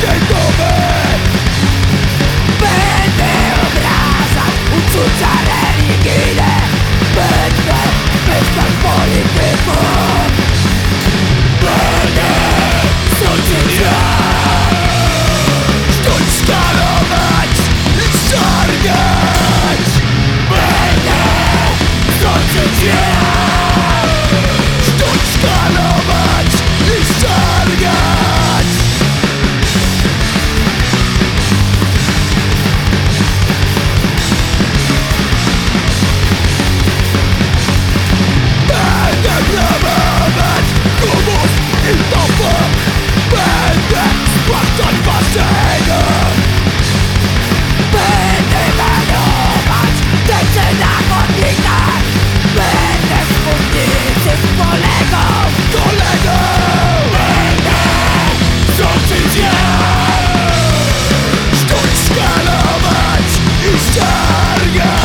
stay for me Target